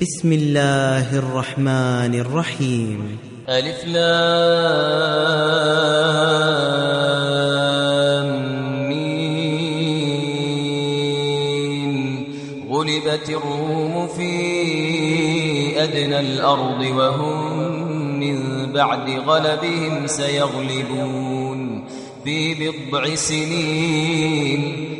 بسم الله الرحمن الرحيم ألف لام ميم غلبت الروم في أدنى الأرض وهم من بعد غلبهم سيغلبون في بضع سنين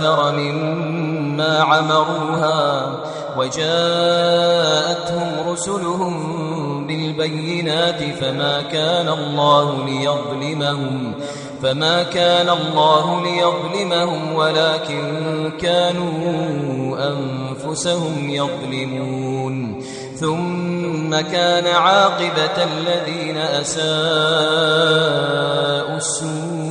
أكثر مما عمروها وجاءتهم رسلهم بالبينات فما كان الله ليظلمهم فما كان الله ليظلمهم ولكن كانوا أنفسهم يظلمون ثم كان عاقبة الذين أساءوا السوء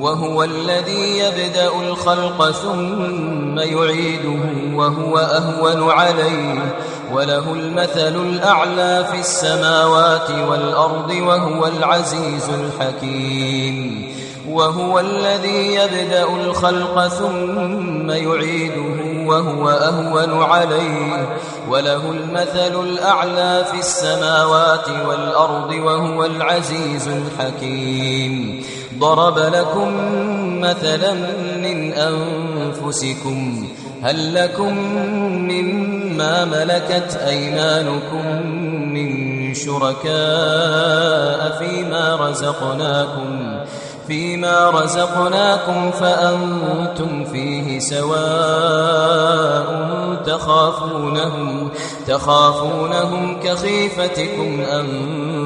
وهو الذي يبدأ الخلق ثم يعيده وهو أهون عليه. وله المثل الأعلى في السماوات والأرض وهو العزيز الحكيم. وهو الذي يبدأ الخلق ثم يعيده وهو أهون عليه. وله المثل الأعلى في السماوات والأرض وهو العزيز الحكيم. ضرب لكم مثلا من أنفسكم هل لكم مما ملكت أيمانكم من شركاء فيما رزقناكم فيما رزقناكم فأنتم فيه سواء تخافونهم تخافونهم كخيفتكم أنفسكم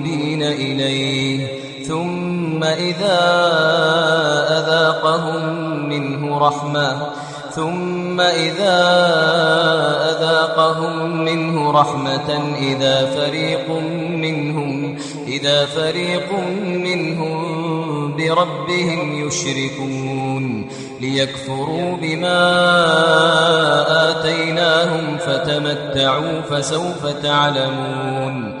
منيبين إليه ثم إذا أذاقهم منه رحمة ثم إذا أذاقهم منه رحمة إذا فريق منهم إذا فريق منهم بربهم يشركون ليكفروا بما آتيناهم فتمتعوا فسوف تعلمون.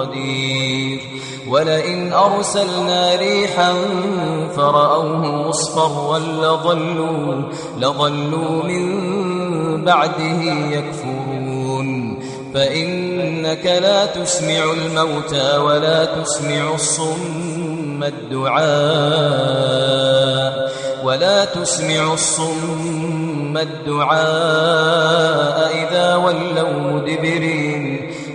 قدير. ولئن أرسلنا ريحا فرأوه مصفرا لظلوا, لظلوا من بعده يكفرون. فإنك لا تسمع الموتى ولا تسمع الصم الدعاء ولا تسمع الصم الدعاء إذا ولوا مدبرين.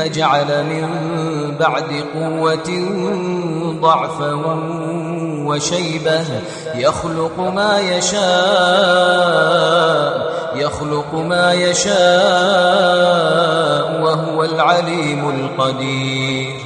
جعل من بعد قوة ضعفا وشيبة. يخلق ما يشاء يخلق ما يشاء وهو العليم القدير.